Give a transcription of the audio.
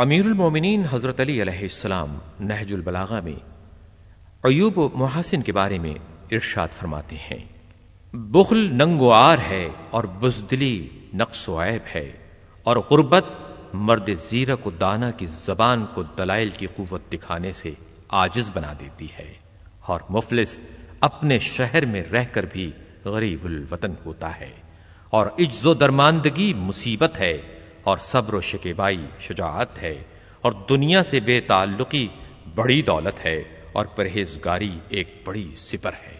امیر المومنین حضرت علی علیہ السلام نہج البلاغہ میں عیوب و محاسن کے بارے میں ارشاد فرماتے ہیں۔ بخل ننگوار ہے اور بزدلی نقص و عیب ہے اور غربت مرد زیرک و دانا کی زبان کو دلائل کی قوت دکھانے سے آجز بنا دیتی ہے اور مفلس اپنے شہر میں رہ کر بھی غریب الوطن ہوتا ہے اور عجز و درماندگی مصیبت ہے اور صبر و شکیبائی شجاعت ہے اور دنیا سے بے تعلقی بڑی دولت ہے اور پرہیزگاری ایک بڑی سپر ہے۔